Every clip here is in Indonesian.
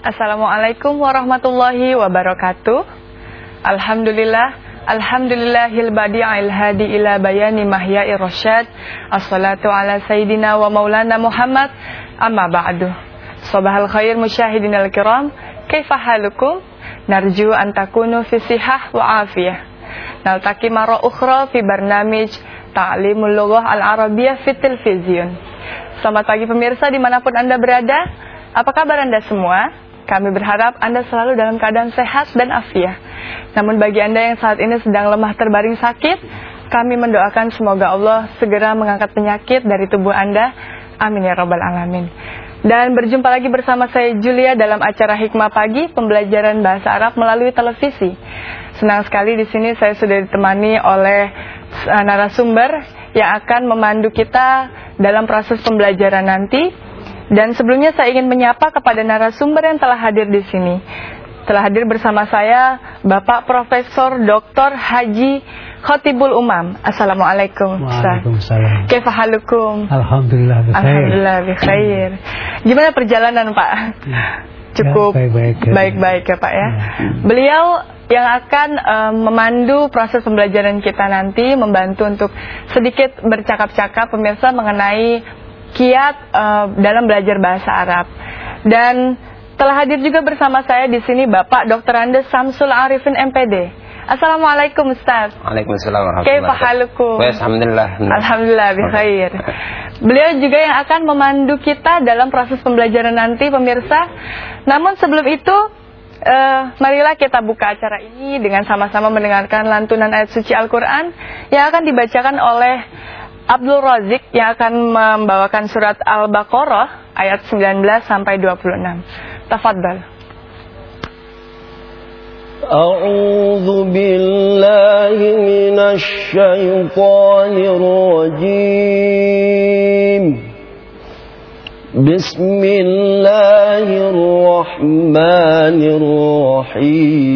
Assalamualaikum warahmatullahi wabarakatuh. Alhamdulillah, alhamdulillahil badi'il hadi ila bayani mahya'i rasyad. Assalatu ala sayyidina wa maulana Muhammad. Amma ba'du. Sabahal khair musyahidin al-kiram. Kaifa halukum? Narju an takunu fi sihah wa afiyah. Naltaki mara ukhra fi barnamij Ta'limul Lughah Al-Arabiyah fi Televisiun. Selamat pagi pemirsa di mana pun Anda berada. Apa kabar Anda semua? Kami berharap Anda selalu dalam keadaan sehat dan afiah. Namun bagi Anda yang saat ini sedang lemah terbaring sakit, kami mendoakan semoga Allah segera mengangkat penyakit dari tubuh Anda. Amin ya robbal alamin. Dan berjumpa lagi bersama saya Julia dalam acara Hikmah Pagi pembelajaran bahasa Arab melalui televisi. Senang sekali di sini saya sudah ditemani oleh uh, narasumber yang akan memandu kita dalam proses pembelajaran nanti dan sebelumnya saya ingin menyapa kepada narasumber yang telah hadir di sini. Telah hadir bersama saya Bapak Profesor Dr. Haji Khotibul Umam. Assalamualaikum. Waalaikumsalam. Kefahalukum. Alhamdulillah. Alhamdulillah bikhair. Gimana perjalanan Pak? Ya. Cukup baik-baik ya. ya Pak ya. ya. Beliau yang akan um, memandu proses pembelajaran kita nanti, membantu untuk sedikit bercakap-cakap pemirsa mengenai kiat uh, dalam belajar bahasa Arab. Dan telah hadir juga bersama saya di sini Bapak Dr. Andes Samsul Arifin MPD. Assalamualaikum Ustaz. Waalaikumsalam warahmatullahi wabarakatuh. Alhamdulillah. Alhamdulillah bikhair. Beliau juga yang akan memandu kita dalam proses pembelajaran nanti pemirsa. Namun sebelum itu uh, marilah kita buka acara ini dengan sama-sama mendengarkan lantunan ayat suci Al-Qur'an yang akan dibacakan oleh Abdul Razik yang akan membawakan surat Al-Baqarah ayat 19 sampai 26. Tafadhal. أعوذ بالله من الشيطان الرجيم بسم الله الرحمن الرحيم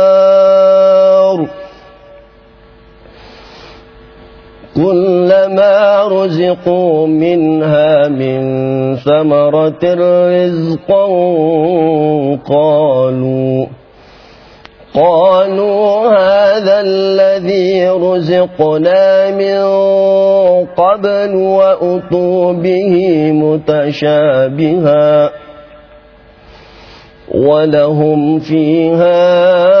كلما رزقوا منها من ثمرة رزقا قالوا قالوا هذا الذي رزقنا من قبل وأتوا به متشابها ولهم فيها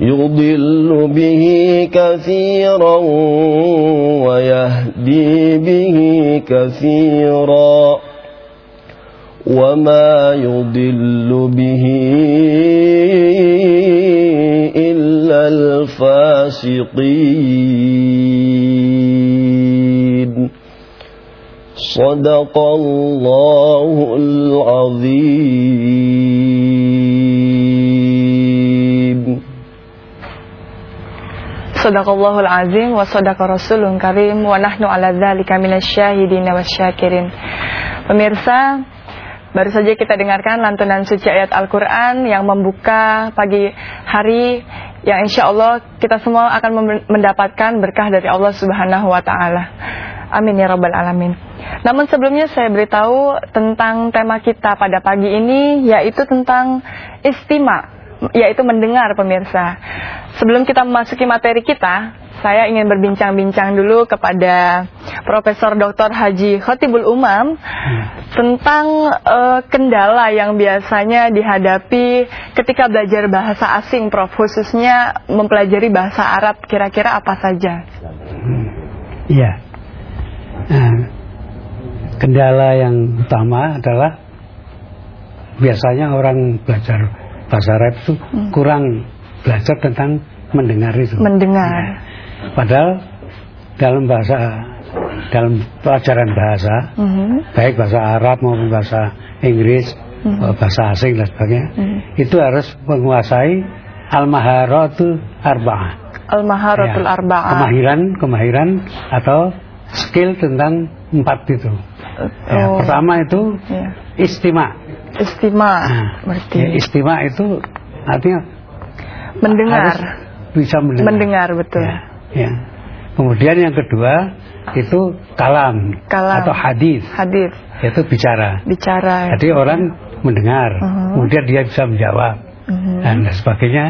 يضل به كثيرا ويهدي به كثيرا. وما يضل به إلا الفاسقين. صدق الله العظيم. Sadaqallahul azim wa sadaqa rasulun karim wa nahnu ala dzalika minasyahidin wasyakirin. Pemirsa, baru saja kita dengarkan lantunan suci ayat Al-Qur'an yang membuka pagi hari yang insya Allah kita semua akan mendapatkan berkah dari Allah Subhanahu wa taala. Amin ya rabbal alamin. Namun sebelumnya saya beritahu tentang tema kita pada pagi ini yaitu tentang istima yaitu mendengar pemirsa. Sebelum kita memasuki materi kita, saya ingin berbincang-bincang dulu kepada Profesor Dr. Haji Khotibul Umam tentang uh, kendala yang biasanya dihadapi ketika belajar bahasa asing, Prof. Khususnya mempelajari bahasa Arab, kira-kira apa saja? Iya. Nah, kendala yang utama adalah biasanya orang belajar bahasa Arab itu hmm. kurang belajar tentang mendengar itu. Mendengar. Ya. Padahal dalam bahasa dalam pelajaran bahasa, hmm. baik bahasa Arab maupun bahasa Inggris, hmm. bahasa asing dan sebagainya, hmm. itu harus menguasai al-maharatul arba'ah. Al-maharatul ya, arba'ah. Kemahiran, kemahiran atau skill tentang empat itu. Ya, oh. pertama itu ya. istima Istima nah, berarti. Ya, istima itu artinya mendengar. bisa mendengar. Mendengar betul. Ya, ya. Kemudian yang kedua itu kalam, kalam. atau hadis. Hadis. Yaitu bicara. Bicara. Jadi orang mendengar, uh -huh. kemudian dia bisa menjawab. Mhm. dan sebagainya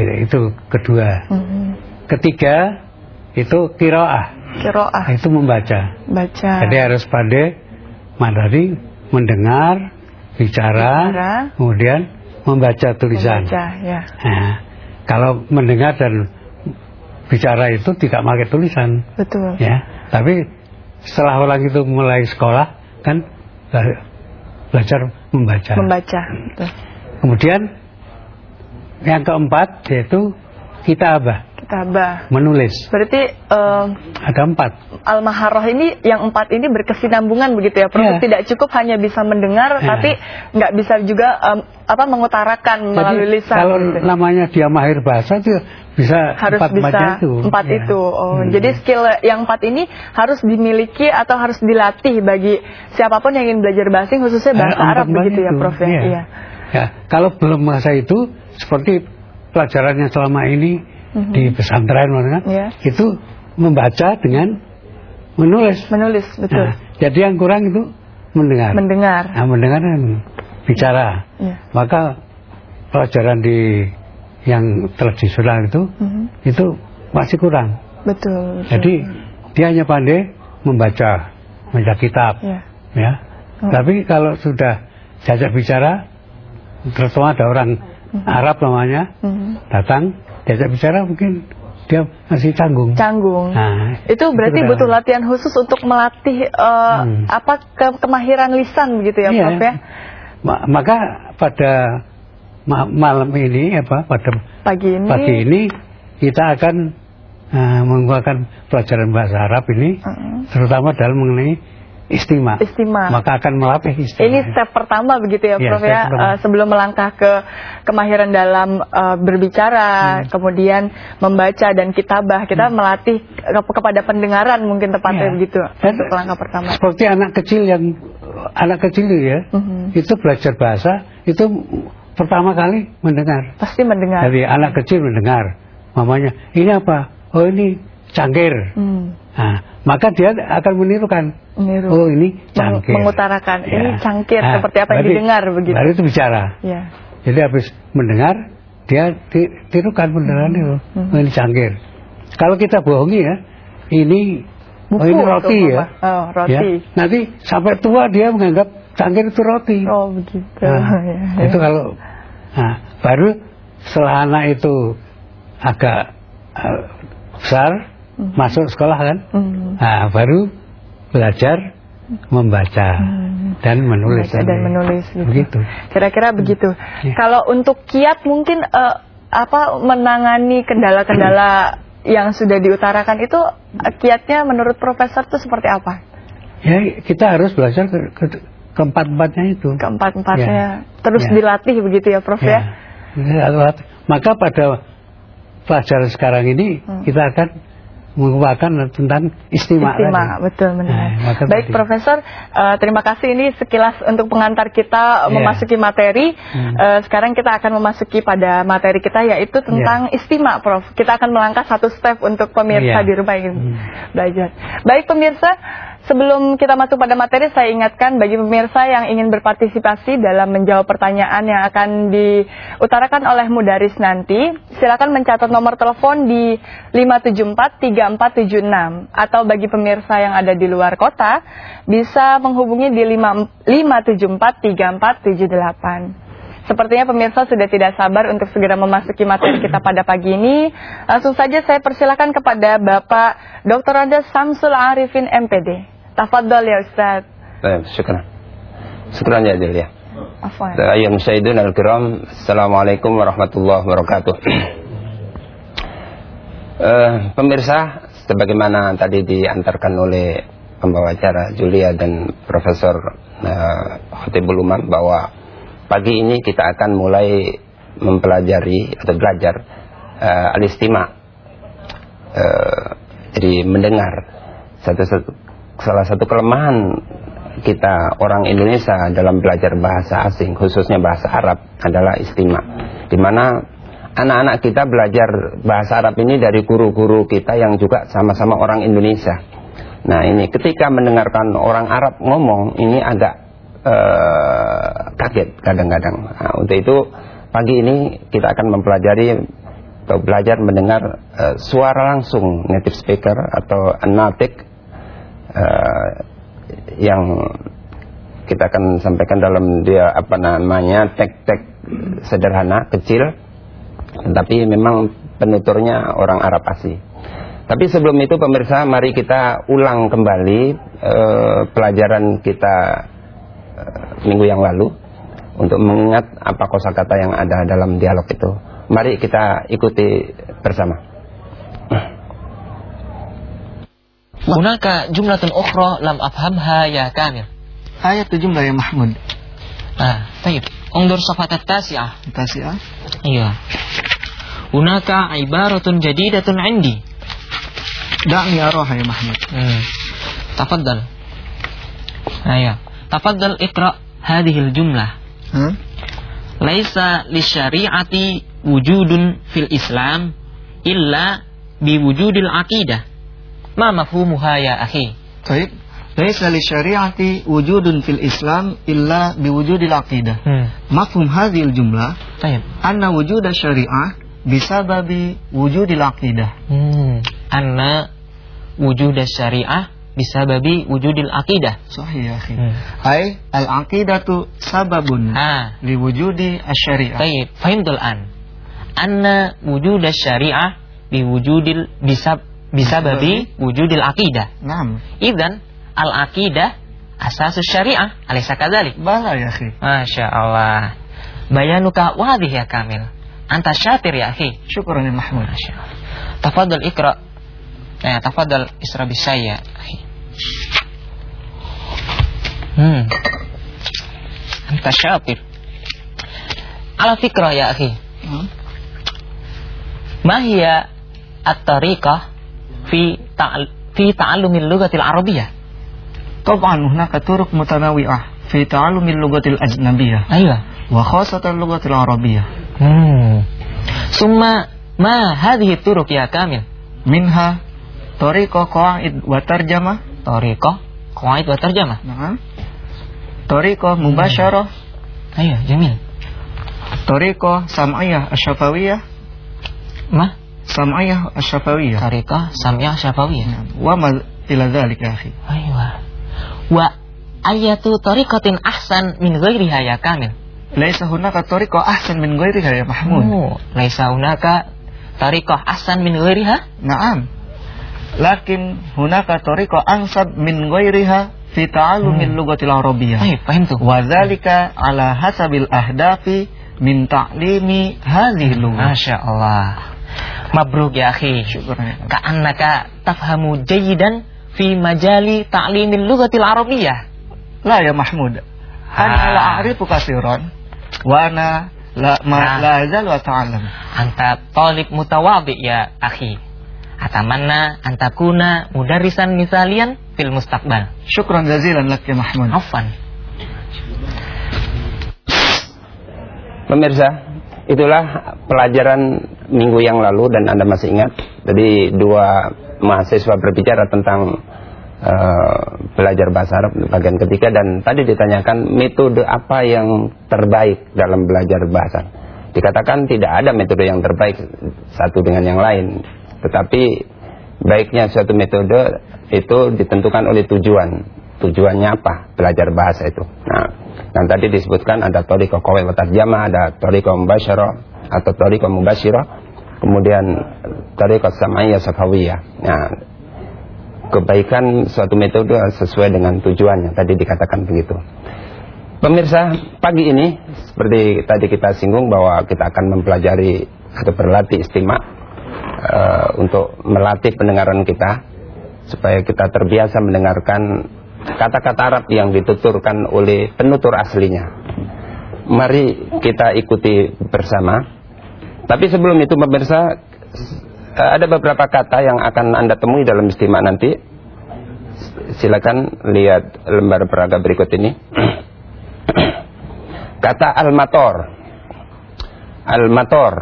itu, itu kedua Mhm. ketiga itu kiroah Kiroah, itu membaca baca. jadi harus pandai mandari mendengar bicara, Bicara. kemudian membaca tulisan Membaca, ya. Nah, kalau mendengar dan bicara itu tidak pakai tulisan Betul. ya tapi setelah orang itu mulai sekolah kan bela- belajar membaca Membaca. Betul. kemudian yang keempat yaitu kitabah Menulis Berarti em, ada empat Al-Maharah ini yang empat ini berkesinambungan begitu ya, Prof. Iya. Tidak cukup hanya bisa mendengar, Iya. tapi nggak bisa juga em, apa mengutarakan melalui Jadi lisan. kalau gitu. namanya dia mahir bahasa itu bisa harus empat bisa itu empat Ya. itu. Oh, Hmm. Jadi skill yang empat ini harus dimiliki atau harus dilatih bagi siapa pun yang ingin belajar bahasa khususnya bahasa Ada Arab empat begitu ya. Prof. Ya. Iya. Iya. Ya, kalau belum masa itu seperti pelajarannya selama ini di pesantren kan, Iya. itu membaca dengan menulis. Menulis betul. Nah, jadi yang kurang itu mendengar. Mendengar. Nah, mendengar dan bicara. Iya. Maka pelajaran di yang tradisional itu Mhm. itu masih kurang. Betul. betul. Jadi dia hanya pandai membaca, membaca kitab, Iya. ya. Hmm. Tapi kalau sudah diajak bicara, terutama ada orang Arab namanya Mhm. datang, diajak bicara mungkin dia masih canggung. Canggung. Nah, itu berarti kurang. butuh latihan khusus untuk melatih eh, Hmm. apa ke- kemahiran lisan begitu ya, Iya. Prof ya. Ma- maka pada ma- malam ini apa pada Pagi ini. pagi ini kita akan uh, mengeluarkan pelajaran bahasa Arab ini Mhm. terutama dalam mengenai istima. Istima. Maka akan melatih istima. Ini step pertama begitu ya, Iya, Prof ya. Eh, sebelum melangkah ke kemahiran dalam eh, berbicara, Hmm. kemudian membaca dan kitabah, kita melatih ke- kepada pendengaran mungkin tepatnya Iya. begitu. Dan Untuk langkah pertama. Seperti anak kecil yang anak kecil itu ya, Mhm. itu belajar bahasa itu pertama kali mendengar. Pasti mendengar. Jadi anak kecil mendengar, mamanya ini apa? Oh ini cangkir. Hmm. Nah, maka dia akan menirukan. Meniru. Oh ini cangkir. mengutarakan. Ya. Ini cangkir Nah, seperti apa yang didengar begitu. Baru itu bicara. Ya. Jadi habis mendengar dia ti- tirukan beneran itu. Hmm. Oh ini cangkir. Kalau kita bohongi ya, ini oh Buku ini atau roti ya. Oh, roti. Ya, Nanti sampai tua dia menganggap cangkir itu roti. Oh begitu. Nah, Ya, ya. itu kalau nah, baru setelah anak itu agak eh, besar masuk sekolah kan, Hmm. nah, baru belajar membaca dan menulis Membaca dan menulis gitu. begitu. Kira-kira begitu. Ya. Kalau untuk kiat mungkin eh, apa menangani kendala-kendala yang sudah diutarakan itu kiatnya menurut profesor itu seperti apa? Ya kita harus belajar ke, ke, keempat-empatnya itu. Keempat-empatnya terus Ya. dilatih begitu ya, Prof ya. Ya, Maka pada pelajaran sekarang ini Hmm. kita akan mengupakan tentang istimewa. Istima, betul benar. Nah, Baik tadi. Profesor, eh, terima kasih ini sekilas untuk pengantar kita Iya. memasuki materi. Hmm. Eh, sekarang kita akan memasuki pada materi kita yaitu tentang istima, Prof. Kita akan melangkah satu step untuk pemirsa Iya. di rumah ingin Hmm. belajar. Baik pemirsa, sebelum kita masuk pada materi, saya ingatkan bagi pemirsa yang ingin berpartisipasi dalam menjawab pertanyaan yang akan diutarakan oleh Mudaris nanti, silakan mencatat nomor telepon di 574-3476 atau bagi pemirsa yang ada di luar kota bisa menghubungi di 5 574-3478. Sepertinya pemirsa sudah tidak sabar untuk segera memasuki materi kita pada pagi ini. Langsung saja saya persilakan kepada Bapak Dr. Anda Samsul Arifin MPD. Tafadhal ya Ustaz. Baik, syukran. Syukran ya Adil ya. Afwan. Ayuh musyahidun al-kiram, Assalamualaikum warahmatullahi wabarakatuh. uh, pemirsa, sebagaimana tadi diantarkan oleh pembawa acara Julia dan Profesor eh, uh, Khotibul Umar bahwa pagi ini kita akan mulai mempelajari atau belajar uh, alistima uh, jadi mendengar satu-satu salah satu kelemahan kita orang Indonesia dalam belajar bahasa asing khususnya bahasa Arab adalah istima di mana anak-anak kita belajar bahasa Arab ini dari guru-guru kita yang juga sama-sama orang Indonesia. Nah ini ketika mendengarkan orang Arab ngomong ini agak eh, kaget kadang-kadang. Nah, untuk itu pagi ini kita akan mempelajari atau belajar mendengar uh, suara langsung native speaker atau natik uh, yang kita akan sampaikan dalam dia apa namanya tek-tek sederhana kecil tapi memang penuturnya orang Arab asli. Tapi sebelum itu pemirsa mari kita ulang kembali uh, pelajaran kita uh, minggu yang lalu untuk mengingat apa kosakata yang ada dalam dialog itu. Mari kita ikuti bersama. Hunaka jumlatun ukhra lam afhamha ya Kamil. Ayat jumlah ya Mahmud. Ah, baik. Undur safat at-tasi'ah. Tasi'ah? Iya. Hunaka ibaratun jadidatun indi. Da'ni aroha ya Mahmud. Hmm. Tafaddal. Ah, ya. Tafaddal iqra hadhil jumlah. Hmm? Laisa li syari'ati wujudun fil Islam illa biwujudil aqidah. Ma mafhumuha ya akhi? Baik. Laisa li syariati wujudun fil Islam illa biwujudil aqidah. Hmm. Mafhum hadhil jumlah Taib. anna wujuda syariah bisababi wujudil aqidah. Hmm. Anna wujuda syariah bisababi wujudil aqidah. Sahih ya, akhi. Hmm. Hai al-aqidatu sababun ah. ha. li wujudi asy-syari'ah. Baik, fahimtul an. Anna wujuda syariah biwujudil bisab bisa babi hmm. wujudil akidah. Naam. Idzan al-akidah asas syariah alaysa kadzalik? Bala ya akhi. Masya Allah. Bayanuka wadih ya Kamil. Anta syatir ya akhi. Syukran ya Mahmud. Masya Allah. Tafadhal ikra. Ya, eh, tafadhal isra bisaya. Ya hmm. Anta syatir. Ala fikra ya akhi. Hmm? Mahia at-tariqah الطريقة في تعل... في تعلم اللغة العربية؟ طبعا هناك طرق متنوعة في تعلم اللغة الأجنبية أيوة. وخاصة اللغة العربية Hmm. ثم ما هذه الطرق يا كامل؟ منها طريقة قواعد وترجمة طريقة قواعد وترجمة. نعم طريقة مباشرة أيوة جميل. طريقة سمعية الشفوية ما؟ sam'iyah syafawiyah tariqah sam'iyah syafawiyah wa ma ila ya akhi? Aywa wa ayatu tariqatin ahsan min ghairi ya kamil? Laisa hunaka tariqah ahsan min ghairi ya mahmud. Oh, laisa hunaka tariqah ahsan min ghairiha? Na'am. Lakin hunaka tariqah ansab min ghairiha fi ta'allumil hmm. lugatil arabiyyah. Ay, paham tuh wa dzalika ala hasabil ahdafi min ta'limi hadhihi lughah. Masyaallah Mabruk ya akhi. Syukurnya. Ka'annaka tafhamu jayidan fi majali ta'limin lughatil arabiyyah. La ya Mahmud. Ana ah. a'rifu katsiran wa ana la ma ah. la wa ta'lam. Anta talib mutawadhi ya akhi. Atamanna antakuna mudarrisan misalian fil mustaqbal. Syukran jazilan lak ya Mahmud. Afwan. Pemirsa, itulah pelajaran minggu yang lalu dan Anda masih ingat. Jadi dua mahasiswa berbicara tentang eh, belajar bahasa Arab bagian ketiga dan tadi ditanyakan metode apa yang terbaik dalam belajar bahasa. Dikatakan tidak ada metode yang terbaik satu dengan yang lain, tetapi baiknya suatu metode itu ditentukan oleh tujuan. Tujuannya apa? Belajar bahasa itu. Nah, dan tadi disebutkan ada toriko kowe jama, ada toriko mubasyara atau toriko mubasyira, kemudian toriko sama'iyah sakawiyah. Nah, kebaikan suatu metode sesuai dengan tujuannya. Tadi dikatakan begitu. Pemirsa, pagi ini seperti tadi kita singgung bahwa kita akan mempelajari atau berlatih istimak eh, untuk melatih pendengaran kita supaya kita terbiasa mendengarkan kata-kata Arab yang dituturkan oleh penutur aslinya. Mari kita ikuti bersama. Tapi sebelum itu pemirsa eh, ada beberapa kata yang akan Anda temui dalam istimak nanti. Silakan lihat lembar peraga berikut ini. Kata al-mator. Al-mator.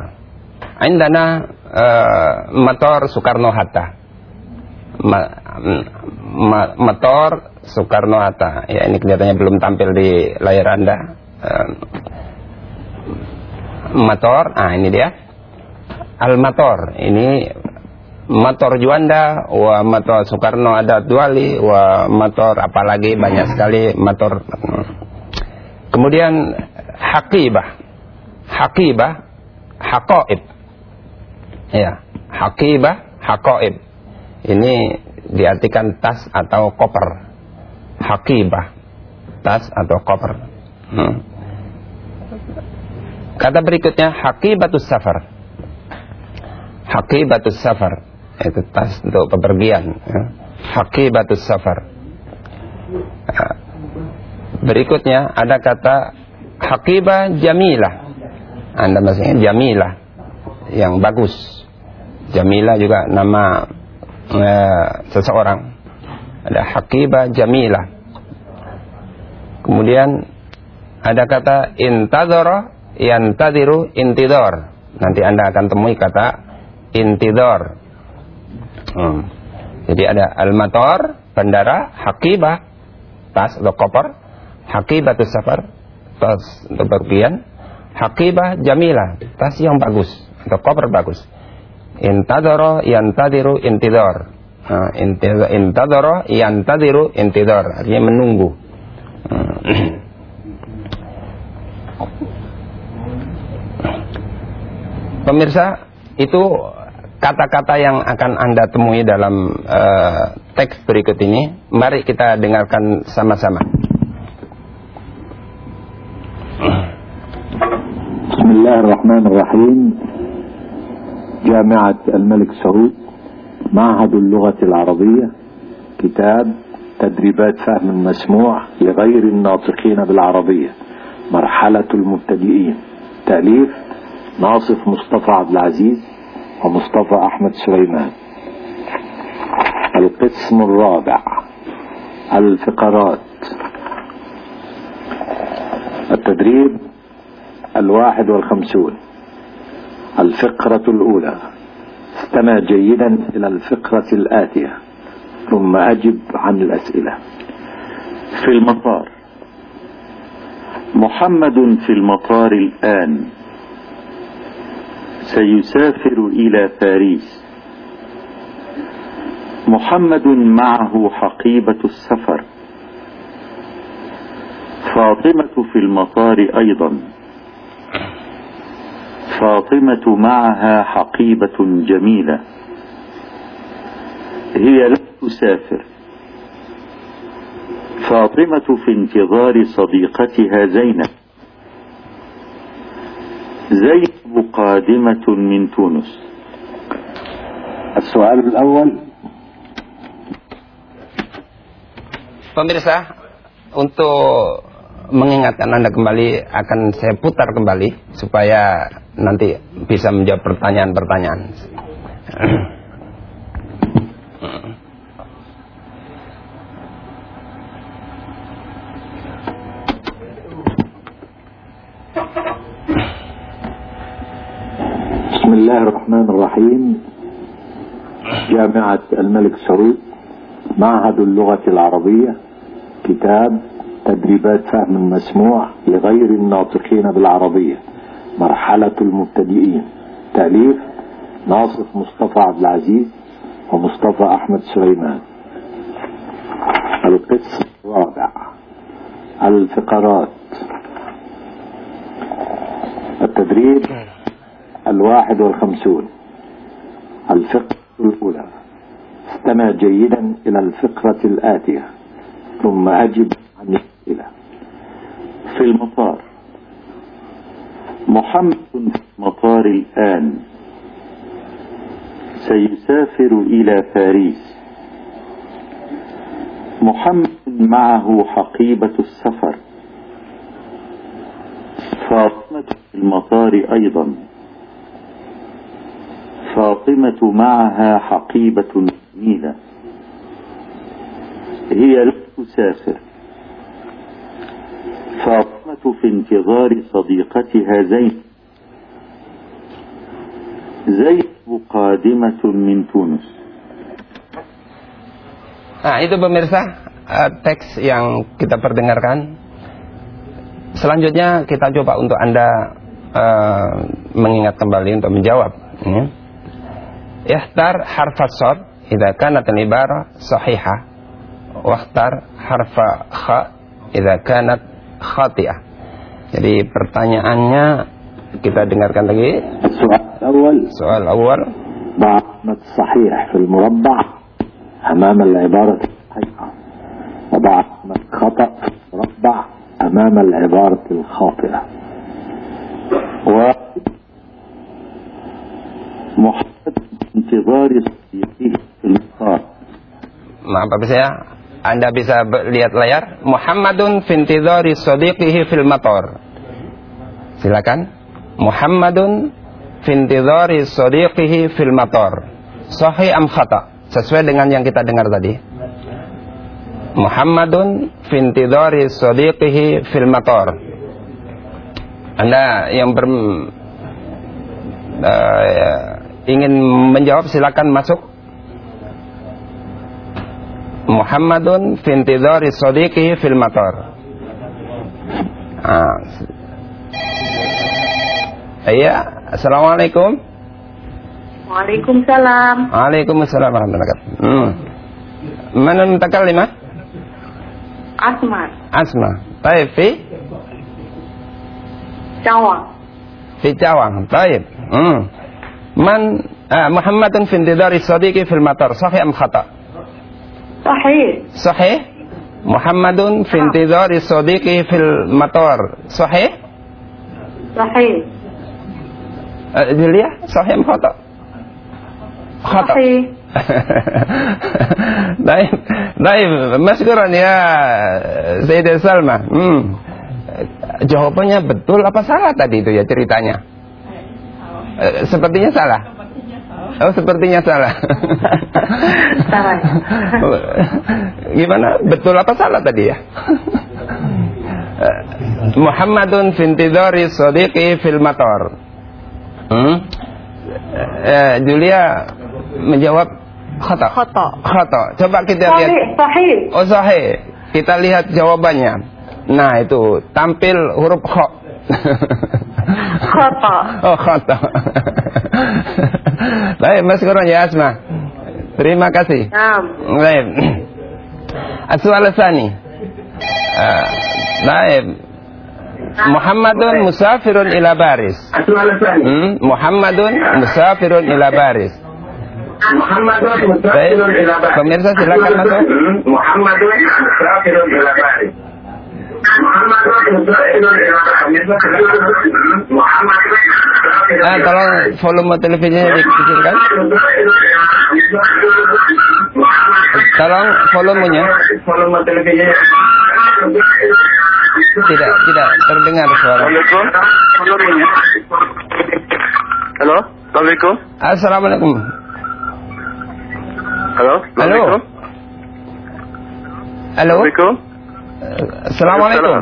Indana uh, mator Soekarno Hatta. Ma, ma, motor Soekarno Hatta. Ya ini kelihatannya belum tampil di layar Anda. Uh, motor. Ah ini dia. Al-Mator. Ini motor Juanda, wa motor Soekarno ada Duali, wa motor apalagi banyak sekali motor. Kemudian Hakibah. Hakibah, Hakoib. Ya, Hakibah, Hakoib. Ini diartikan tas atau koper. Hakibah, tas atau koper. Hmm. Kata berikutnya Hakibatus Safar. Hakibatus Safar itu tas untuk bepergian. Ya. Safar. Ya. Berikutnya ada kata Hakibah Jamilah. Anda maksudnya Jamilah yang bagus. Jamilah juga nama eh, seseorang. Ada Hakibah Jamilah. Kemudian ada kata intadoro yantadiru intidor. Nanti Anda akan temui kata intidor. Hmm. Jadi ada al-mator, bandara, hakibah, tas atau koper, hakibatus safar, tas untuk berpergian, hakibah jamilah, tas yang bagus atau koper bagus. Intadoro yantadiru intidor. Nah, intadoro yantadiru intidor, artinya menunggu. Hmm. Pemirsa, itu kata-kata yang akan Anda temui dalam uh, teks berikut ini. Mari kita dengarkan sama-sama. Bismillahirrahmanirrahim. جامعة الملك سعود معهد اللغة العربية كتاب تدريبات فهم مسموع لغير الناطقين بالعربية مرحلة المبتدئين تأليف ناصف مصطفى عبد العزيز ومصطفى أحمد سليمان. القسم الرابع الفقرات. التدريب الواحد والخمسون. الفقرة الأولى. استمع جيدا إلى الفقرة الآتية ثم أجب عن الأسئلة. في المطار. محمد في المطار الآن. سيسافر إلى باريس. محمد معه حقيبة السفر. فاطمة في المطار أيضا. فاطمة معها حقيبة جميلة. هي لا تسافر. فاطمة في انتظار صديقتها زينب. قادمة من تونس السؤال الأول Pemirsa, untuk mengingatkan Anda kembali akan saya putar kembali supaya nanti bisa menjawab pertanyaan-pertanyaan. جامعة الملك سعود معهد اللغة العربية كتاب تدريبات فهم مسموع لغير الناطقين بالعربية مرحلة المبتدئين. تأليف ناصف مصطفى عبد العزيز ومصطفى أحمد سليمان. القسم الرابع. الفقرات. التدريب الواحد والخمسون. الفقرة الأولى. استمع جيدا إلى الفقرة الآتية ثم أجب عن الأسئلة. في المطار. محمد في المطار الآن. سيسافر إلى باريس. محمد معه حقيبة السفر. فاطمة في المطار أيضا. فاطمة معها حقيبة جميلة هي لا تسافر فاطمة في انتظار صديقتها زينب زينب قادمة من تونس Nah, itu pemirsa uh, teks yang kita perdengarkan. Selanjutnya kita coba untuk Anda eh, mengingat kembali untuk menjawab. Ya. Ikhtar harfa sad idza kanat al-ibara sahihah. Wakhtar harfa kha idza kanat khati'ah. Jadi pertanyaannya kita dengarkan lagi السؤال الأول soal awal. ضع علامة صحيح في المربع أمام العبارة الصحيحة وضع علامة خطأ في المربع أمام العبارة الخاطئة و محدد انتظار صديقه في المطار Maaf apa saya? Anda bisa be- lihat layar Muhammadun fintidhari sadiqihi fil matar. Silakan. Muhammadun fintidhari sadiqihi fil matar. Sahih am khata? Sesuai dengan yang kita dengar tadi. Muhammadun fintidhari sadiqihi fil matar. Anda yang ber eh, ingin menjawab silakan masuk Muhammadun fintidhari sadiqihi fil matar. Ah. Iya, Assalamualaikum. Waalaikumsalam. Waalaikumsalam warahmatullahi wabarakatuh. Hmm. Mana mutakallimah? Asma. Asma. Baik, fi Cawang. fi Cawang. Baik. Hmm. Man ah, Muhammadun fintidhari sadiqi fil matar. Sahih am khata? Sahih. Sahih. Muhammadun fintidhari sadiqi fil matar. Sahih? Sahih. Uh, Julia, sahih am khata? Khata. Sahih. Baik, baik, maskuran ya Sayyidah Salma. Hmm. Jawabannya betul apa salah tadi itu ya ceritanya? Eh, Sepertinya salah. Oh, sepertinya salah. Salah. Gimana? Betul apa salah tadi ya? Eh, Muhammadun fintidhari sadiqi fil matar. Hmm? Eh, Julia menjawab khata. Khata. Khata. Coba kita lihat. Sahih. Oh sahih. Kita lihat jawabannya. Nah itu tampil huruf kha. Khata. oh khata. Baik Mas Kurang ya Asma. Terima kasih. Naam. Baik. Aswal Sani. Ah, Baik. Muhammadun musafirun ila Baris. Hmm, Muhammadun musafirun ila Baris. Baik. Pemirsa silakan masuk. Muhammadun musafirun ila Baris. Ah, tolong volume televisinya dikecilkan. Tolong volumenya Volume televisinya. tidak tidak terdengar suara. Assalamualaikum. Volumenya. Halo. Assalamualaikum. Assalamualaikum. Halo. Halo. Halo. Assalamualaikum. Assalamualaikum.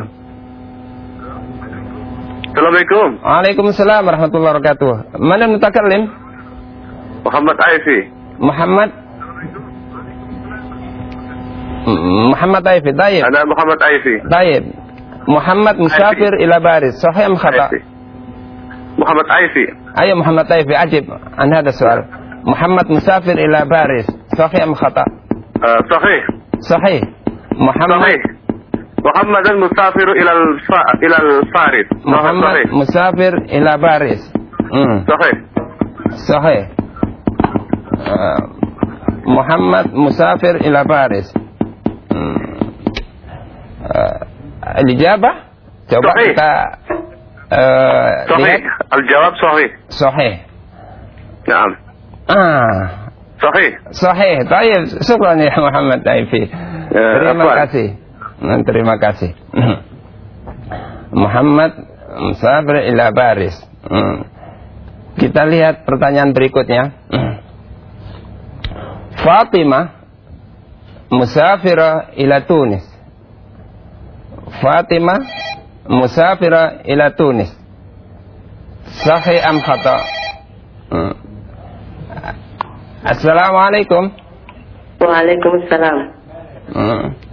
Assalamualaikum. Waalaikumsalam warahmatullahi wabarakatuh. Mana mutakallim? Muhammad Aifi. Muhammad M- Muhammad Aifi. Tayyib. Ana Muhammad Aifi. Tayyib. Muhammad musafir ila Baris. Sahih am khata? Muhammad Aifi. Ayo Muhammad Aifi ajib an hada soal. Muhammad musafir ila Baris. Sahih am khata? Uh, sahih. Sahih. Muhammad Sahih. Muhammad al-musafir ila al-fa ila al-farid. Muhammad Sahih. musafir ila Baris. Hmm. Sahih. Sahih. Uh, Muhammad musafir ila Paris. Hmm. Uh, Al-ijabah coba Sahih. kita uh, Sahih. lihat Al-jawab sahih. sahih. Naam. Ah, Sahih. sahih. Baik, syukran ya Ya, terima kasih. Muhammad musafir ila Paris. Hmm. Kita lihat pertanyaan berikutnya. Fatimah musafira ila Tunis. Fatimah musafira ila Tunis. Sahih am khata? Hmm. Assalamualaikum. Waalaikumsalam. Hmm.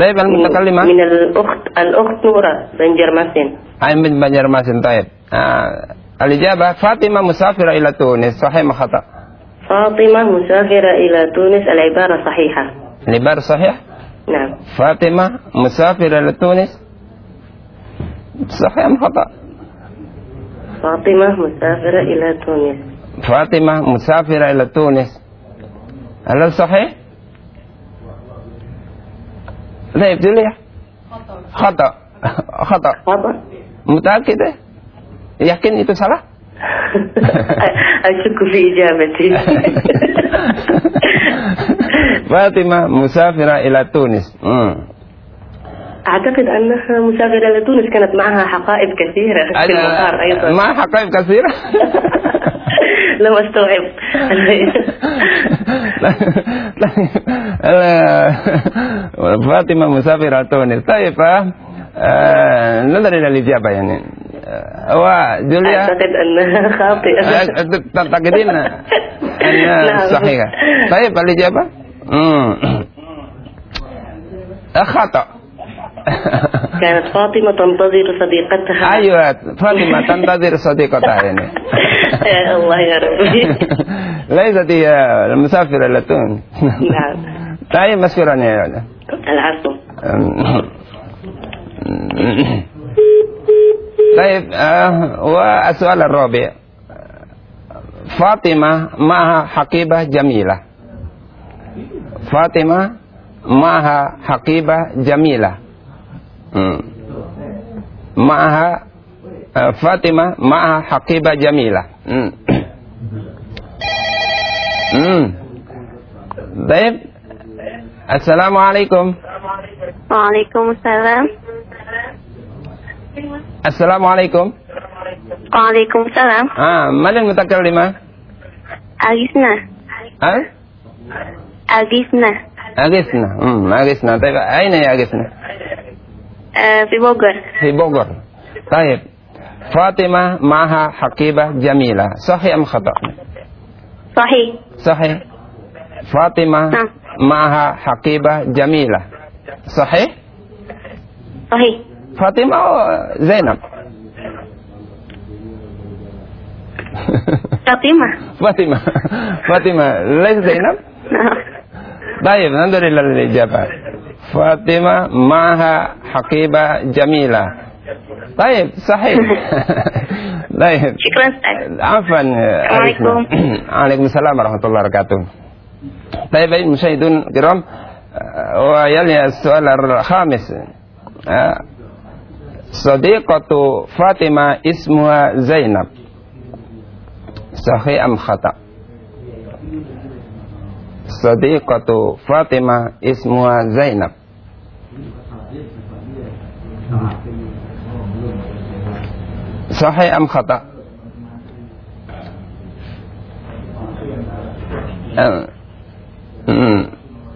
طيب المتكلمة من الأخت الأخت نورة بنجرمسين أي من بنجرماسن طيب آه. الإجابة فاطمة مسافرة إلى تونس صحيح ما خطأ فاطمة مسافرة إلى تونس العبارة صحيحة العبارة صحيح نعم فاطمة مسافرة إلى تونس صحيح أم خطأ فاطمة مسافرة إلى تونس فاطمة مسافرة إلى تونس هل صحيح؟ طيب جوليا خطأ. خطأ. خطأ. متأكدة؟ yakin itu salah? أشك في إجابتي. فاطمة مسافرة إلى تونس. أعتقد أنها مسافرة إلى تونس كانت معها حقائب كثيرة في المطار أيضا. ما حقائب كثيرة؟ لم أستوعب فاطمة مسافرة تونس طيب آه، نظر إلى الإجابة يعني آه، هو جوليا أعتقد أنها خاطئة آه، تعتقدين أنها نعم. صحيحة طيب الإجابة مم. آه، خطأ كانت فاطمة تنتظر صديقتها. أيوة فاطمة تنتظر صديقتها يعني. يا الله يا ربي. ليست هي المسافرة إلى تونس نعم. طيب مشكورا يا العفو. طيب آه والسؤال الرابع. فاطمة معها حقيبة جميلة. فاطمة معها حقيبة جميلة. Hmm. Eh, Fatima, uh, Fatimah Jamila. haqibah jamilah. Hmm. hmm. Baik. Assalamualaikum. Waalaikumsalam. Assalamualaikum. Waalaikumsalam. Ah, mana yang lima? Agisna. Ah? Agisna. Agisna. Hmm, Agisna. Tapi, aina ya Agisna? أين هي أغثنا آه، في بوغر في بوغر طيب فاطمة معها حقيبة جميلة صحيح أم خطأ صحيح صحيح فاطمة نعم. معها حقيبة جميلة صحيح صحيح فاطمة أو زينب فاطمة فاطمة فاطمة ليس زينب نعم. طيب ننظر إلى الإجابة فاطمة معها حقيبة جميلة طيب صحيح طيب شكرا أستاذ عفوا عليكم. عليكم السلام ورحمة الله وبركاته طيب أيها المشاهدون الكرام آه، ويلي السؤال الخامس آه، صديقة فاطمة اسمها زينب صحيح أم خطأ صديقة فاطمة اسمها زينب Sahih am khata? Hmm,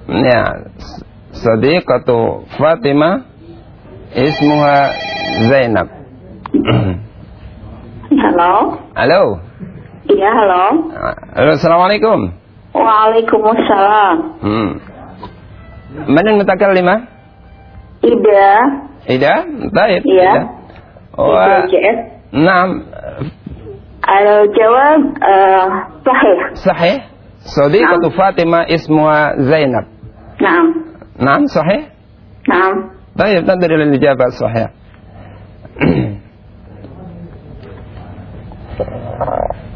ya, sadiqatu Fatima ismuha Zainab. Halo. Halo. Iya, halo. Halo, Assalamualaikum. Waalaikumsalam. Hmm. Man yang mutakallimah? Ida إذا طيب Iya إذا. و... Ida JS نعم الجواب آه صحيح صحيح صديقة فاطمة اسمها زينب نعم نعم صحيح نعم طيب ننظر إلى الإجابة الصحيحة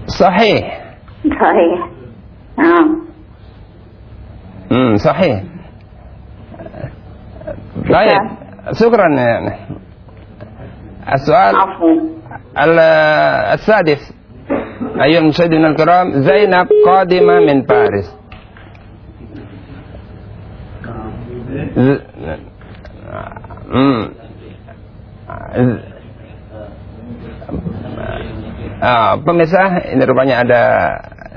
صحيح صحيح نعم امم صحيح طيب شكرا السؤال عفوا ال- السادس أيها المشاهدين الكرام زينب قادمة من باريس ز- مم. Z- Ah, pemirsa, ini rupanya ada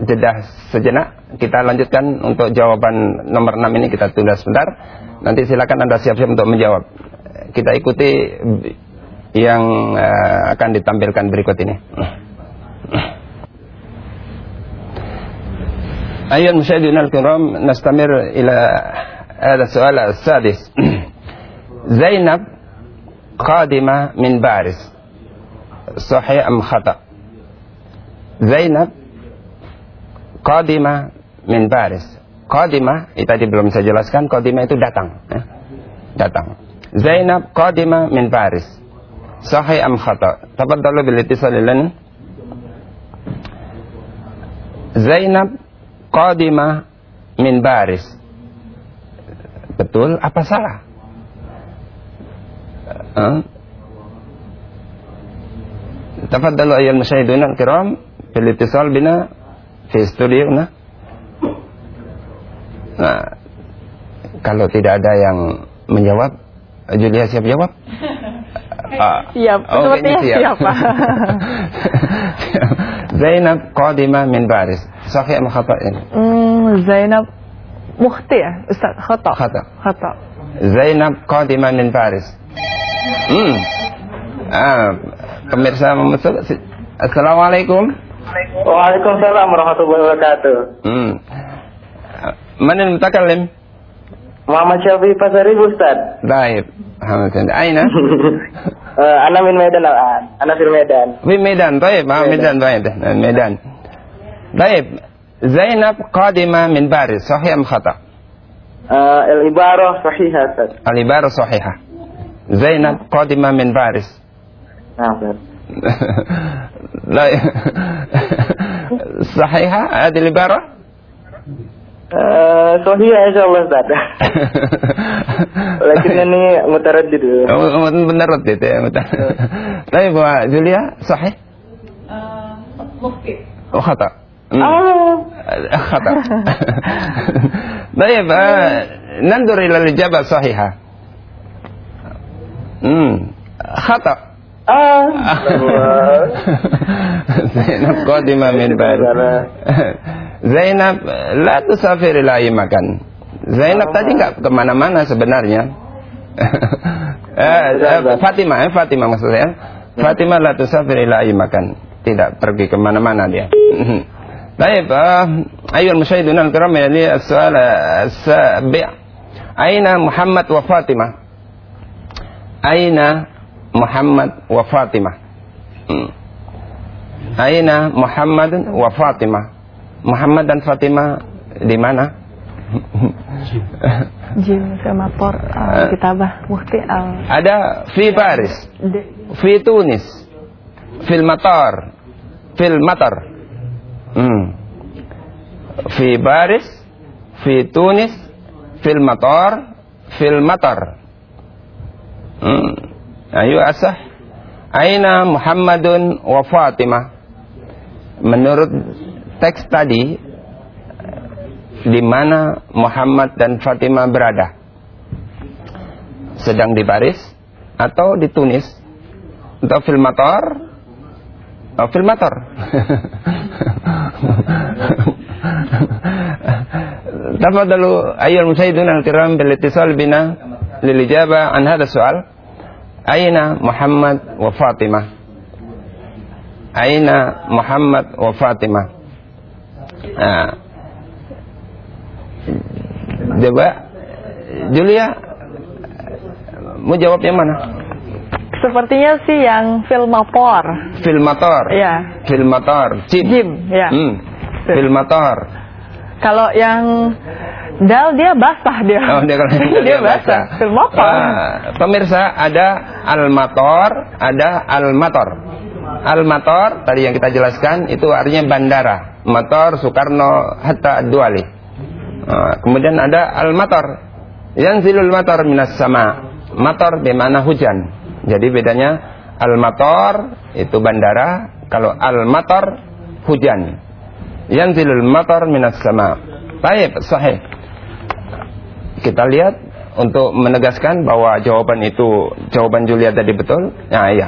jeda sejenak. Kita lanjutkan untuk jawaban nomor 6 ini kita tunda sebentar. Nanti silakan Anda siap-siap untuk menjawab. Kita ikuti yang eh, akan ditampilkan berikut ini. أيها المشاهدون الكرام نستمر إلى هذا السؤال السادس Zainab qadima min Baris. Sahih am khata? Zainab qadima min Baris. Qadima, itu tadi belum saya jelaskan, qadima itu datang. Ya. Datang. Zainab qadima min Baris. Sahih am khata? Tafadhalu bil ittisal lana. Zainab qadima min Baris. Betul apa salah? Uh, Tafadhalu ayyuhal musyahidun al-kiram bil ittisal bina fi studiona. Nah, kalau tidak ada yang menjawab, Julia siap jawab? Uh, siap, oh, sepertinya siap. siap. Zainab Qadima min Paris. Sahih atau khata ini? Mm, Zainab mukhti ya, Ustaz, khata. Khata. Khata. Zainab Qadima min Paris. Hmm. Ah, pemirsa memasuk. Assalamualaikum. Waalaikumsalam warahmatullahi wabarakatuh. Hmm. Mana yang mutakallim? Muhammad Syafi'i Pasari Ustaz. طيب. الحمد لله. أين؟ Eh, Ana min Medan al-an. Ana fil Medan. في ميدان طيب اه ميدان بعيد ميدان طيب زينب قادمة من باريس صحيح أم خطأ؟ Eh, al-ibarah sahihah Ustaz. العبارة صحيحة زينب قادمة من باريس Nah, Ustaz. لا صحيحة هذه العبارة؟ Eh, sahihah insyaallah Ustaz. Lakin ini mutaraddid. متردد يا متردد. طيب جوليا صحيح؟ Mukhti. وخطأ مم. Ah. خطأ طيب آه، ننظر إلى الإجابة الصحيحة مم. خطأ Ah. زينب قادمة من باريس Zainab la tusafir ila makan. Zainab tadi nggak ke mana-mana sebenarnya. eh, eh, Fatimah, eh, Fatimah maksud saya. Fatimah la tusafir ila makan. Tidak pergi ke mana-mana dia. Baik, uh, ayuhal musyahidun al-kiram ini as-soal as-sabi' Aina Muhammad wa Fatimah? Aina Muhammad wa Fatimah? Muhammad dan Fatimah di mana? Jim sama por uh, kitabah Mukhti al Ada fi Paris, fi Tunis, fil Matar, fil Matar. Hmm. Fi Paris, fi Tunis, fil Matar, fil Matar. Hmm. Ayo asah. Aina Muhammadun wa Fatimah? Menurut teks tadi di mana Muhammad dan Fatimah berada? Sedang di Paris atau di Tunis atau filmator? Oh, filmator. Tafadalu ayyul musyahidun al-kiram bil ittisal bina lil ijaba an hadha su'al. Aina Muhammad wa Fatimah? Aina Muhammad wa Fatimah? Nah. Coba Julia mau jawab yang mana? Sepertinya sih yang filmapor. Filmator. Iya. Filmator. Jim. Jim, ya. Hmm. Filmator. Kalau yang dal dia basah dia. Oh, dia kalau dia basah. Filmapor. Ah, pemirsa ada almator, ada almator. Almator tadi yang kita jelaskan itu artinya bandara. Mator Soekarno Hatta Duali. Ah, kemudian ada almator. Yanzilul mator minas sama. Di mana hujan. Jadi bedanya almator itu bandara, kalau almator hujan. Yanzilul mator minas sama. Baik, sahih. Kita lihat untuk menegaskan bahwa jawaban itu jawaban Julia tadi betul. Ya, iya.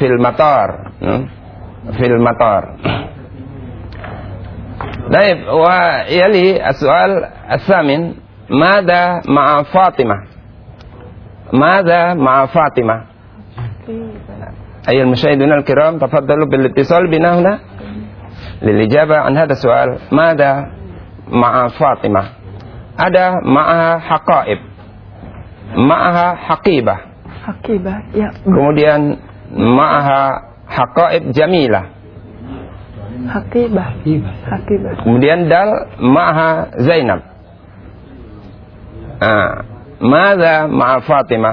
Fil matar. Hmm? Fil matar. Baik, wa yali as-soal as-samin, mada ma'a Fatimah? Mada ma'a Fatimah? أيها المشاهدون الكرام تفضلوا بالاتصال بنا هنا للإجابة عن هذا السؤال ماذا مع فاطمة ada معها حقائب ma'aha haqibah. Hakibah. Ya. Kemudian ma'aha haqaib jamilah. Hakibah. Hakibah. Kemudian dal ma'aha Zainab. Ah, ماذا مع فاطمة؟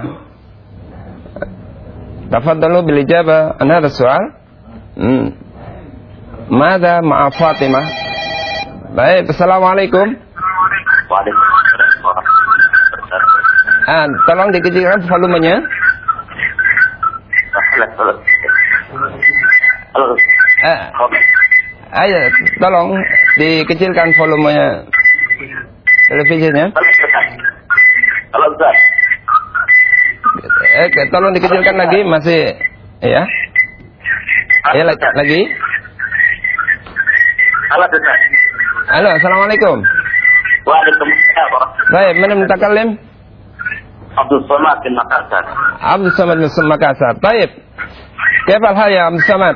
تفضلوا بالإجابة عن هذا السؤال. مم. ماذا مع فاطمة؟ Baik, Assalamualaikum. Ah, tolong dikecilkan volumenya. Eh, Ayo, tolong dikecilkan volumenya televisinya. Kalau Ustaz. Eh, tolong dikecilkan lagi masih ya. Ya lagi. lagi. Halo, Halo, Assalamualaikum. Waalaikumsalam. Baik, mana minta kalim? Abdul Somad di Makassar. Abdul Somad di Makassar. Baik. Kepal hal ya Abdul Somad?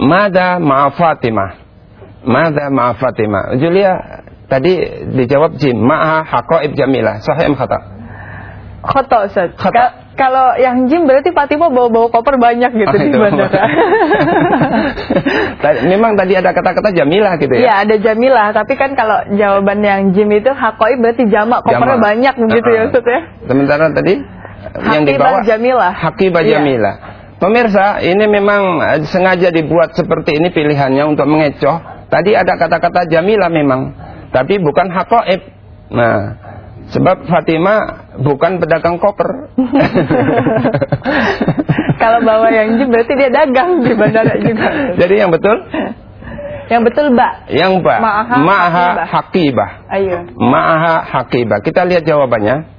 Mada ma'a Fatimah. Mada ma'a Fatimah. Julia tadi dijawab jim. Ma'a haqaib jamilah. Sahih am khata? Khoto Ustaz. Khoto. Ka- kalau yang gym berarti Fatimah bawa-bawa koper banyak gitu Oh, di bandara. Memang tadi ada kata-kata jamilah gitu Iya ya. ada Jamilah, tapi kan kalau jawaban yang gym itu hakoi berarti jamak kopernya banyak begitu ya Uh-uh. Ustaz ya. Sementara tadi yang Hakibah dibawa Jamilah. Hakibah Iya. Jamilah. Pemirsa, ini memang eh, sengaja dibuat seperti ini pilihannya untuk mengecoh. Tadi ada kata-kata Jamilah memang, tapi bukan hakoib. Nah, sebab Fatimah bukan pedagang koper. Kalau bawa yang gym berarti dia dagang di bandara juga. Jadi yang betul, Yang betul Mbak. yang Ma'aha Ma'aha Hakibah. Hakibah. Ayo. Ma'aha Hakibah. Kita lihat jawabannya.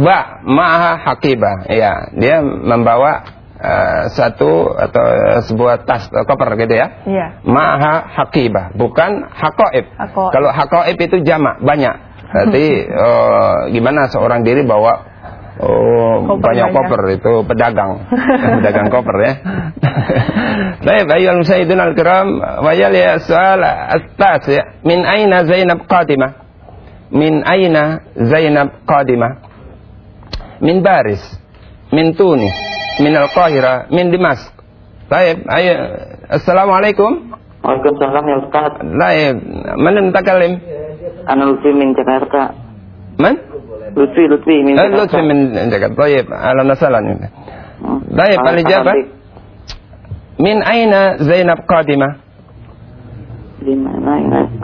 Ba, Ma'aha Hakibah. Ya, dia membawa eh, satu atau eh, sebuah tas atau koper gitu ya. Iya. Ma'aha Hakibah, bukan hakoib. Hakoib. Kalau hakoib itu jamak, banyak. Berarti eh, gimana seorang diri bawa Oh, Koper banyak banyak. koper itu pedagang, pedagang koper ya. Baik, ayuhal musaidun al-kiram, wajal ya soal atas ya. Min aina Zainab qadimah? Min aina Zainab qadimah? Min Baris, min Tunis, min Al-Qahira, min Dimas. Baik, ayo. Assalamualaikum. Waalaikumsalam ya Ustaz. Baik, mana mutakalim? Ana Lutfi min Jakarta. Man? Lutfi, Lutfi min Eh, Jakarta. Lutfi min Jakarta. Baik, ahlan wa sahlan. Baik, al-ijabah. Arabic. Min aina Zainab qadimah? Ini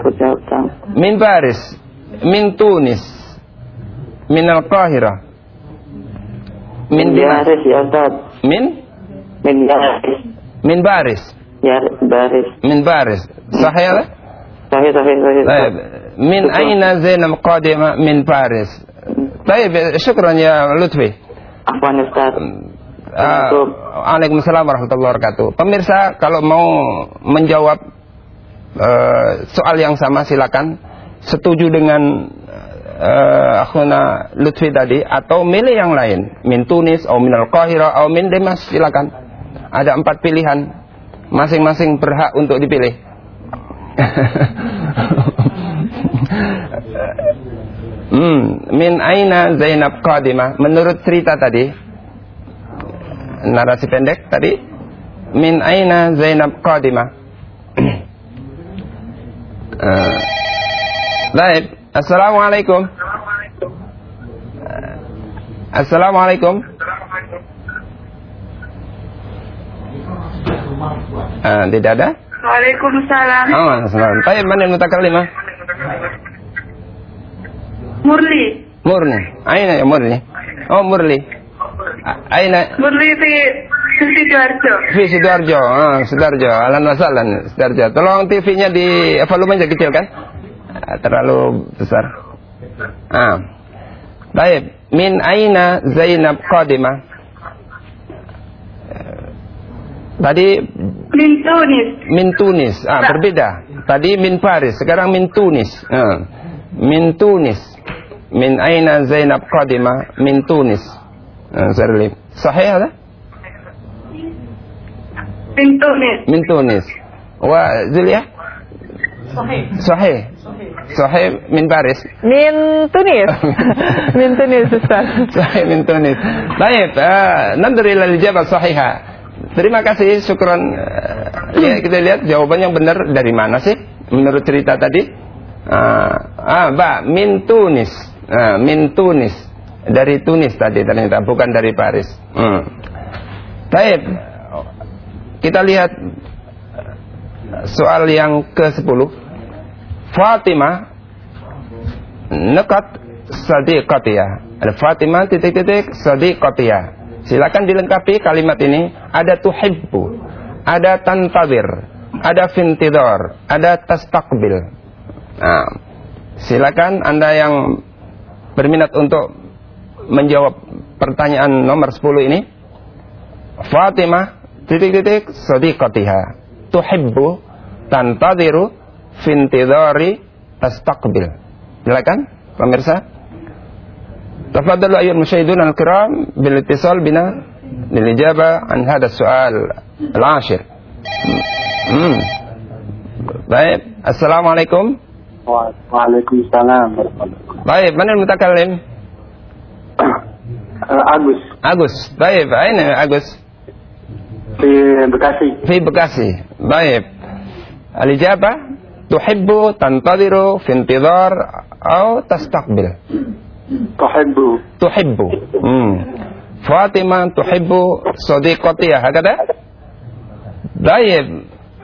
Jakarta? Min Paris, min Tunis, min Al-Qahira, min Min Dimas, Yaris ya Ustaz. min Min Yaris. min Baris, Yaris, Baris. min Baris. Sahih ya? Sahih, sahih, sahih. طيب من Betul. أين زينب قادمة من باريس طيب شكرا يا لطفي Afwan Ustaz. Ah, Waalaikumsalam warahmatullahi wabarakatuh. Pemirsa, kalau mau menjawab eh, soal yang sama silakan. Setuju dengan uh, akhuna Lutfi tadi atau milih yang lain, min Tunis, atau min Al-Qahira, atau min Demas silakan. Ada empat pilihan, masing-masing berhak untuk dipilih. hmm, min aina Zainab Qadimah. Menurut cerita tadi narasi pendek tadi min aina Zainab Qadimah. Eh, baik assalamualaikum. Assalamualaikum. Eh, tidak ada? Waalaikumsalam. oh assalamualaikum. Baik, mana yang mutakallimah Murli. Murni. Aina ya Murni? Oh Murli aina. Murli di di Sidoarjo. Fi Sidoarjo, ah, Sidoarjo, alan wasalan, Sidoarjo. Tolong TV-nya di volumenya kecil kan? Eh, terlalu besar. Ah. Baik, min aina Zainab qadimah? Eh, tadi min Tunis. Min Tunis. Ah, berbeda. Tadi min Paris, sekarang min Tunis. Ah. Min Tunis. Min aina Zainab qadimah? Min Tunis. Ah, Sahih ada? Min Tunis. Min Tunis. Wa Zuliah? Sohib. Sohib. Sohib min Paris. Min Tunis. min Tunis Ustaz. Sohib min Tunis. Baik, eh, uh, nandur ila al-ijabah. Terima kasih, syukuran. Eh, ya, kita lihat jawaban yang benar dari mana sih? Menurut cerita tadi. Eh, ah, ah, Ba min Tunis. Ah, min Tunis. Dari Tunis tadi ternyata, bukan dari Paris. Hmm. Baik, kita lihat soal yang ke-10. Fatimah nekat sadiqatiyah. Ada Fatimah titik-titik sadiqatiyah. Silakan dilengkapi kalimat ini. Ada tuhibbu, ada tantadir, ada fintidor, ada tastakbil. Nah, silakan Anda yang berminat untuk menjawab pertanyaan nomor 10 ini. Fatimah titik-titik sadiqatiha tuhibbu fintidari fintidhari tastaqbil. Silakan pemirsa. Tafadhalu ayyuhal musyahiddun al-kiram bil ittisal bina lil ijaba an hadha sual al-ashir. Hmm. Baik, assalamualaikum. Waalaikumsalam. Baik, mana mutakallim? Agus. Agus, baik, aina Agus. Di Bekasi. Di Bekasi. Baik. Al-ijabah tuhibbu tantadiru fintidhar atau tastaqbil. Tuhibbu. Tuhibbu. Hmm. Fatimah tuhibbu sadiqatiha. hakata? Baik.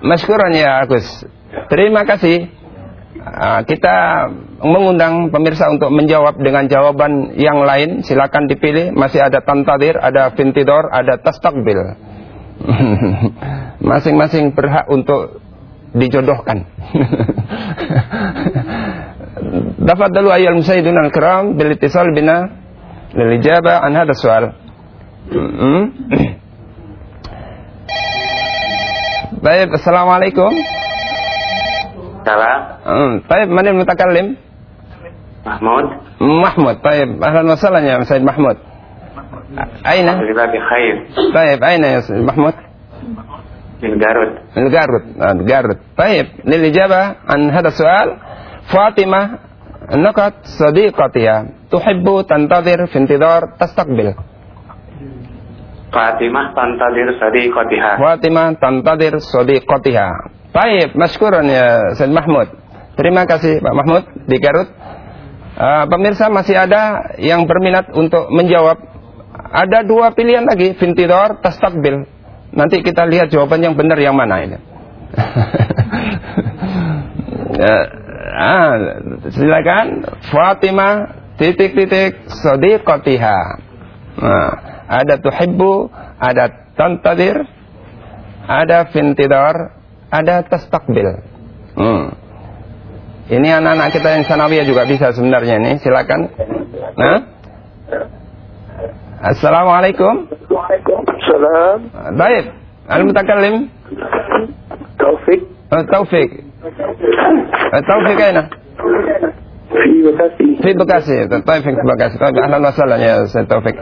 Masyukuran ya Agus. Terima kasih. Ah, kita mengundang pemirsa untuk menjawab dengan jawaban yang lain. Silakan dipilih. Masih ada tantadir, ada fintidor, ada tastakbil. Masing-masing berhak untuk dijodohkan. Dapat dulu ayat Musaidun al-kiram bil tisal bina beli jaba an dasual sual. Hmm? Baik, assalamualaikum. Salam. Hmm, baik, mana yang mutakalim? Mahmud. Hmm, Mahmud, baik. Ahlan wa sahlan ya Said Mahmud. أين Alhamdulillah bi khair. طيب أين يا سيد محمود Min Garut. الجارد الجارد طيب للإجابة عن هذا السؤال فاطمة نقط صديقتها تحب تنتظر في انتظار تستقبل Fatimah tantadir sadiqatiha. فاطمة تنتظر صديقتها طيب مشكورا يا سيد محمود terima kasih Pak Mahmud di Garut Eh, pemirsa masih ada yang berminat untuk menjawab ada dua pilihan lagi fintidor tastakbil nanti kita lihat jawaban yang benar yang mana ini. Eh, ah, silakan. Fatimah titik-titik sadiqatiha. Nah, ada tuhibbu ada tantadir ada fintidor ada tastakbil hmm. ini anak-anak kita yang sanawiyah juga bisa sebenarnya ini silakan. Nah Assalamualaikum. Waalaikumsalam. Baik. Al-mutakallim. Taufik. Eh, Taufik. Uh, Taufik aina? Fi Bekasi. Fi Bekasi. Taufik fi Bekasi. Taufik ahlan wa sahlan ya Ustaz Taufik.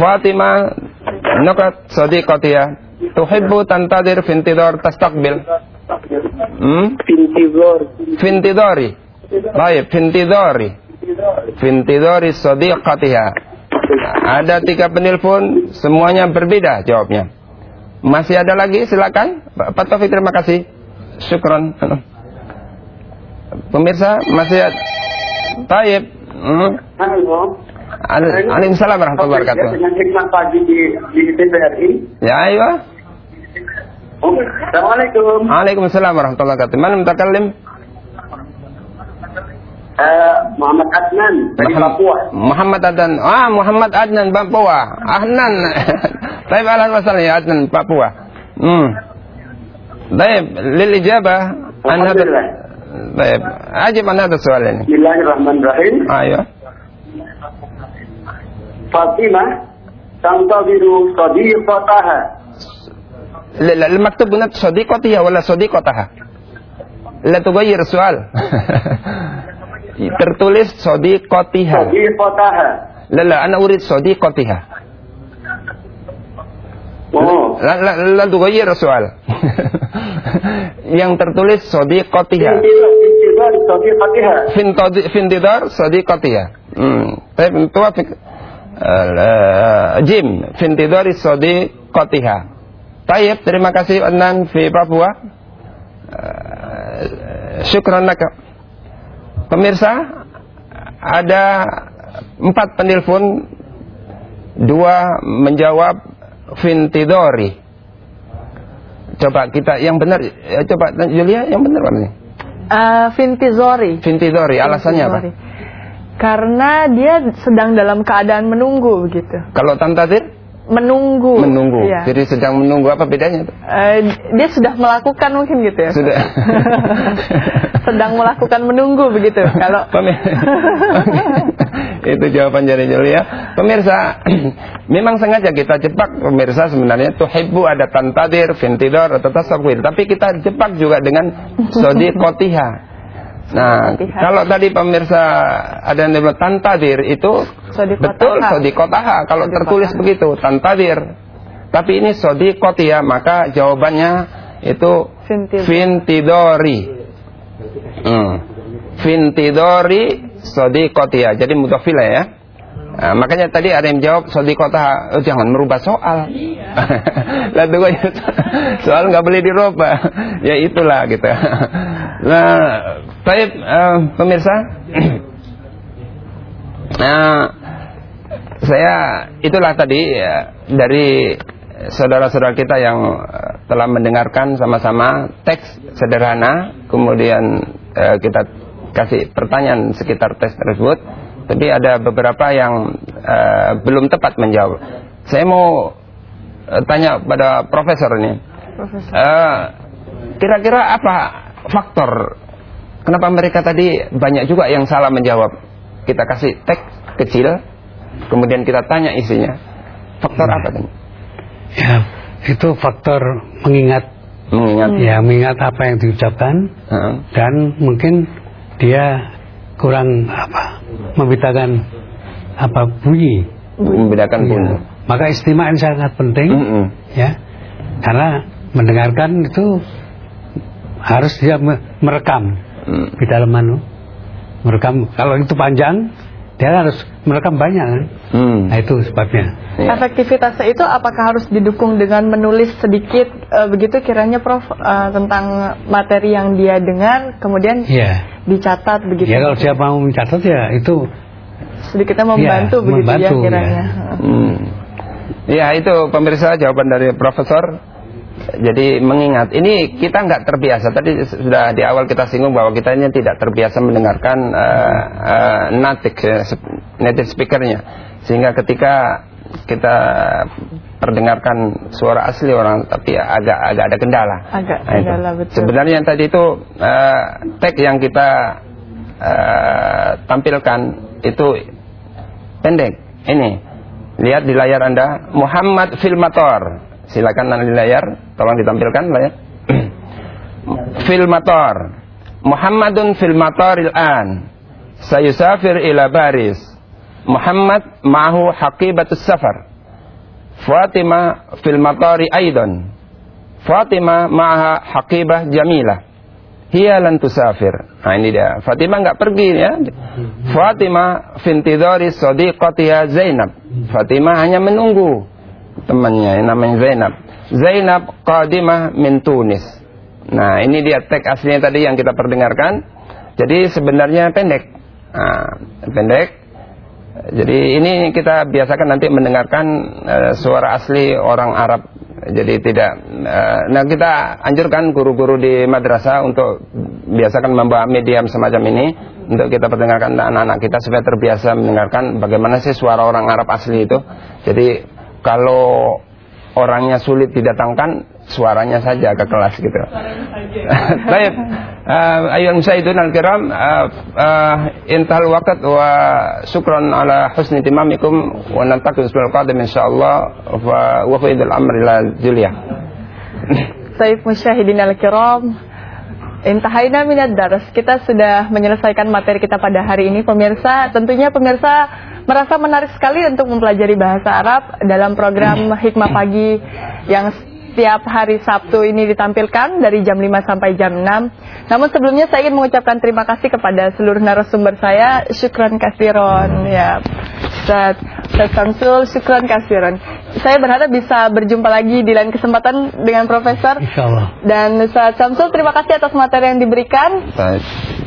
Fatima nukat sadiqatiya tuhibbu tantadir fintidor tastaqbil. Hmm? Fintidor. Fintidori. Baik, fintidori. Fintidori sadiqatiha. Ya ada tiga penelpon semuanya berbeda jawabnya. Masih ada lagi? Silakan. Pak Taufik terima kasih. Syukron. Pemirsa masih ada. Taib. Hmm. Halo. Al- Waalaikumsalam warahmatullahi wabarakatuh. Dengan hikmah pagi di di TVRI. Ya ayo. Assalamualaikum. Waalaikumsalam warahmatullahi wabarakatuh. Mana mutakallim Eh, Muhammad Adnan dari Papua. Muhammad Adnan Ah Muhammad Adnan Papua Adnan Taib ahlan wa sahlan ya Adnan Papua hmm. Taib lil ijabah an hada Alhamdulillah. Taib ajib an hada soal ini Bismillahirrahmanirrahim. Ayo فاطمة تنتظر صديقتها لا لا المكتوب هنا صديقتها ولا صديقتها لا تغير السؤال Iya. Tertulis sodiqotiha. Sodiqotaha. Lala, ana urid sodiqotiha. Oh. La, la, la tughayyir iya soal. yang tertulis sadiqatiha. Fintidar sadiqatiha. Hmm. Eh, Tapi itu Jim, fintidar sadiqatiha. Tayyip, terima kasih Anan, fi Papua. Uh, syukran laka pemirsa ada empat penelpon dua menjawab Fintidori coba kita yang benar eh, coba Julia yang benar apa nih Eh, Fintizori. Fintidori alasannya apa. Karena dia sedang dalam keadaan menunggu begitu. Kalau tantadir Menunggu. menunggu. Iya. Jadi sedang menunggu apa bedanya? tuh? Eh, dia sudah melakukan mungkin gitu ya. Sudah. sedang melakukan menunggu begitu. Kalau Itu jawaban dari Julia. Pemirsa, memang sengaja kita jebak pemirsa sebenarnya tuhibbu ada tantadir, fintidor atau tasawwir. Tapi kita jebak juga dengan sodiqotiha. Nah, kalau tadi pemirsa ada yang bilang tantadir itu betul sodikotaha. Kalau tertulis begitu tantadir. Tapi ini sodikotia maka jawabannya itu Fintidori. fintidori. Hmm. Fintidori sodikotia. Jadi mutafilah ya. Nah, makanya tadi ada yang jawab sodikota oh, jangan merubah soal. Lah tunggu ya, soal nggak boleh dirubah. ya itulah gitu. Nah, baik eh, pemirsa. nah, saya itulah tadi ya, dari saudara-saudara kita yang eh, telah mendengarkan sama-sama teks sederhana, kemudian eh, kita kasih pertanyaan sekitar teks tersebut. Tapi ada beberapa yang eh, belum tepat menjawab. Saya mau eh, tanya pada profesor ini. Eh, Kira-kira apa faktor kenapa mereka tadi banyak juga yang salah menjawab? Kita kasih teks kecil, kemudian kita tanya isinya. Faktor apa tadi? Ya, itu faktor mengingat Mengingat ya mengingat apa yang diucapkan Heeh. dan mungkin dia kurang apa membedakan apa bunyi membedakan Ya. bunyi. maka istimewa ini sangat penting Mm-mm. ya karena mendengarkan itu harus dia me- merekam Mm. di dalam manu merekam kalau itu panjang dia harus merekam banyak kan Hmm. nah itu sebabnya Iya. efektivitasnya itu apakah harus didukung dengan menulis sedikit eh, begitu kiranya Prof eh, tentang materi yang dia dengar kemudian ya dicatat begitu. ya kalau dia mau mencatat ya itu sedikitnya membantu Ya, begitu membantu, ya kiranya. Hmm. Ya itu pemirsa jawaban dari profesor. Jadi mengingat ini kita nggak terbiasa. Tadi sudah di awal kita singgung bahwa kita ini tidak terbiasa mendengarkan uh, uh, native ya, sep- native speakernya. Sehingga ketika kita perdengarkan suara asli orang, tapi agak agak ada kendala. Agak Nah, itu. kendala, betul. Sebenarnya yang tadi itu uh, tag yang kita uh, tampilkan itu pendek. Ini lihat di layar anda Muhammad Filmator. Silakan nanti layar, tolong ditampilkan layar. Filmator. Muhammadun Filmator an. Sayusafir ila Baris. Muhammad ma'ahu haqibatus safar. Fatima Filmatori aidan. Fatima ma'aha haqibah jamilah. Hiya lan tusafir. Nah ini dia. Fatimah nggak pergi ya. Fatimah fintidori sadiqatiha Zainab. Fatimah hanya menunggu temannya yang namanya Zainab. Zainab qadimah min Tunis. Nah, ini dia teks aslinya tadi yang kita perdengarkan. Jadi sebenarnya pendek. Nah, pendek. Jadi ini kita biasakan nanti mendengarkan eh, suara asli orang Arab. Jadi tidak. eh, nah kita anjurkan guru-guru di madrasah untuk biasakan membawa medium semacam ini untuk kita perdengarkan anak-anak kita supaya terbiasa mendengarkan bagaimana sih suara orang Arab asli itu. Jadi kalau orangnya sulit didatangkan, suaranya saja ke kelas gitu. Baik, uh, ayuhan musaidun al-kiram, uh, uh, intahal waqt wa syukran ala husni timamikum wa nantaqi usbul qadim insyaallah wa wa fi amr ila Julia. Saif musyahidin al-kiram, Intahaina minad daras. Kita sudah menyelesaikan materi kita pada hari ini pemirsa. Tentunya pemirsa merasa menarik sekali untuk mempelajari bahasa Arab dalam program Hikmah Pagi yang setiap hari Sabtu ini ditampilkan dari jam 5 sampai jam 6. Namun sebelumnya saya ingin mengucapkan terima kasih kepada seluruh narasumber saya. Syukran kasiron ya. Ustaz, Ustaz Samsul, syukran kasiron. Saya berharap bisa berjumpa lagi di lain kesempatan dengan Profesor. Insyaallah. Dan Ustaz Samsul, terima kasih atas materi yang diberikan. Baik.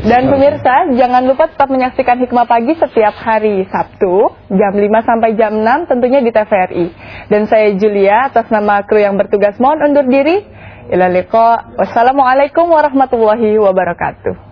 Dan pemirsa, jangan lupa tetap menyaksikan Hikmah Pagi setiap hari Sabtu, jam 5 sampai jam 6 tentunya di TVRI. Dan saya Julia, atas nama kru yang bertugas mohon undur diri. Ila liqa. Wassalamualaikum warahmatullahi wabarakatuh.